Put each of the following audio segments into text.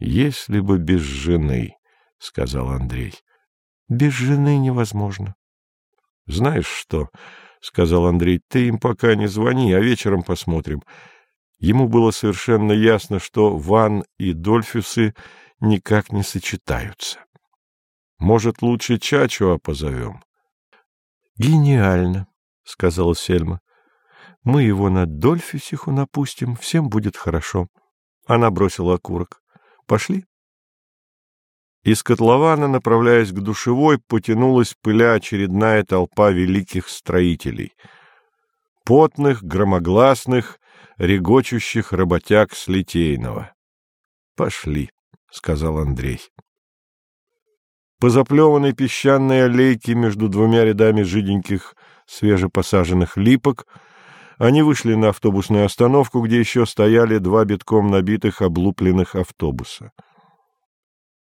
Если бы без жены, — сказал Андрей. — Без жены невозможно. — Знаешь что, — сказал Андрей, — ты им пока не звони, а вечером посмотрим. Ему было совершенно ясно, что Ван и Дольфюсы никак не сочетаются. Может, лучше Чачуа позовем? — Гениально, — сказала Сельма. — Мы его на Дольфюсиху напустим, всем будет хорошо. Она бросила окурок. — Пошли. Из котлована, направляясь к душевой, потянулась пыля очередная толпа великих строителей. Потных, громогласных, регочущих работяг с Литейного. — Пошли, — сказал Андрей. По заплеванной песчаной аллейке между двумя рядами жиденьких свежепосаженных липок они вышли на автобусную остановку, где еще стояли два битком набитых облупленных автобуса.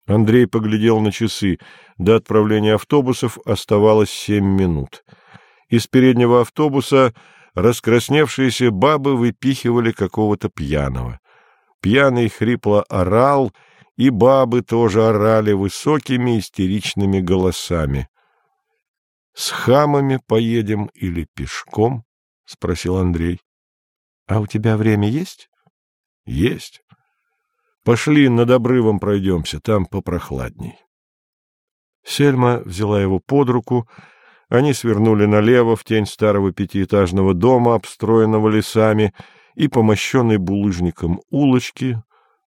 Андрей поглядел на часы. До отправления автобусов оставалось семь минут. Из переднего автобуса раскрасневшиеся бабы выпихивали какого-то пьяного. Пьяный хрипло орал, и бабы тоже орали высокими истеричными голосами. — С хамами поедем или пешком? — спросил Андрей. — А у тебя время есть? — Есть. Пошли над обрывом пройдемся, там попрохладней. Сельма взяла его под руку, они свернули налево в тень старого пятиэтажного дома, обстроенного лесами, и, помощенной булыжником улочки,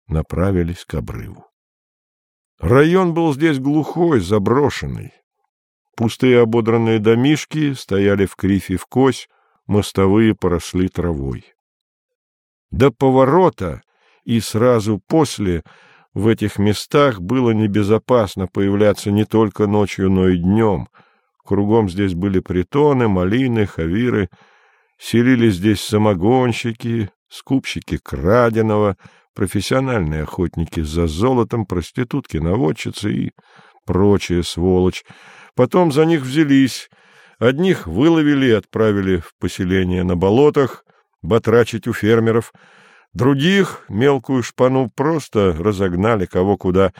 направились к обрыву. Район был здесь глухой, заброшенный. Пустые ободранные домишки стояли в крифе в кось, мостовые поросли травой. До поворота и сразу после в этих местах было небезопасно появляться не только ночью, но и днем. Кругом здесь были притоны, малины, хавиры, селились здесь самогонщики, скупщики краденого, профессиональные охотники за золотом, проститутки-наводчицы и прочая сволочь. Потом за них взялись, одних выловили и отправили в поселение на болотах, батрачить у фермеров — Других, мелкую шпану, просто разогнали кого куда.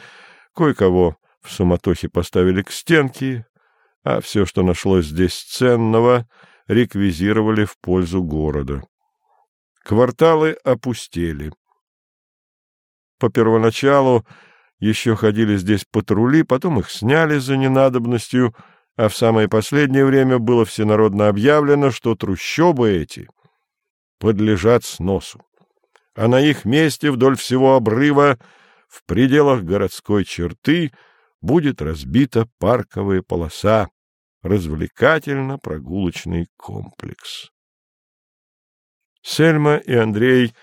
Кое-кого в суматохе поставили к стенке, а все, что нашлось здесь ценного, реквизировали в пользу города. Кварталы опустели. По первоначалу еще ходили здесь патрули, потом их сняли за ненадобностью, а в самое последнее время было всенародно объявлено, что трущобы эти подлежат сносу а на их месте вдоль всего обрыва в пределах городской черты будет разбита парковая полоса, развлекательно-прогулочный комплекс. Сельма и Андрей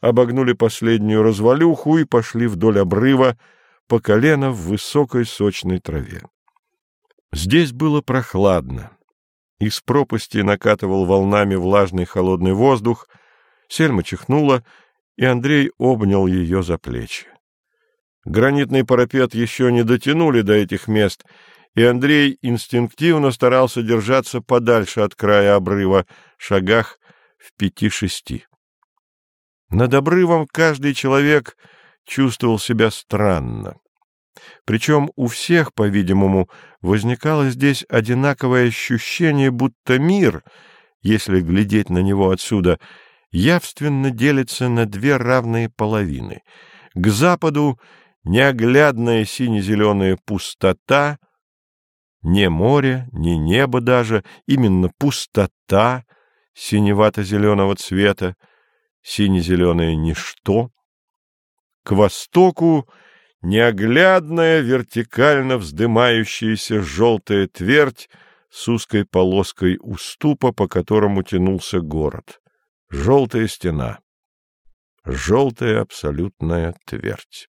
обогнули последнюю развалюху и пошли вдоль обрыва по колено в высокой сочной траве. Здесь было прохладно. Из пропасти накатывал волнами влажный холодный воздух. Сельма чихнула и Андрей обнял ее за плечи. Гранитный парапет еще не дотянули до этих мест, и Андрей инстинктивно старался держаться подальше от края обрыва, шагах в пяти-шести. Над обрывом каждый человек чувствовал себя странно. Причем у всех, по-видимому, возникало здесь одинаковое ощущение, будто мир, если глядеть на него отсюда, явственно делится на две равные половины. К западу неоглядная сине-зеленая пустота, не море, не небо даже, именно пустота синевато-зеленого цвета, сине-зеленое ничто. К востоку неоглядная, вертикально вздымающаяся желтая твердь с узкой полоской уступа, по которому тянулся город. Желтая стена. Желтая абсолютная твердь.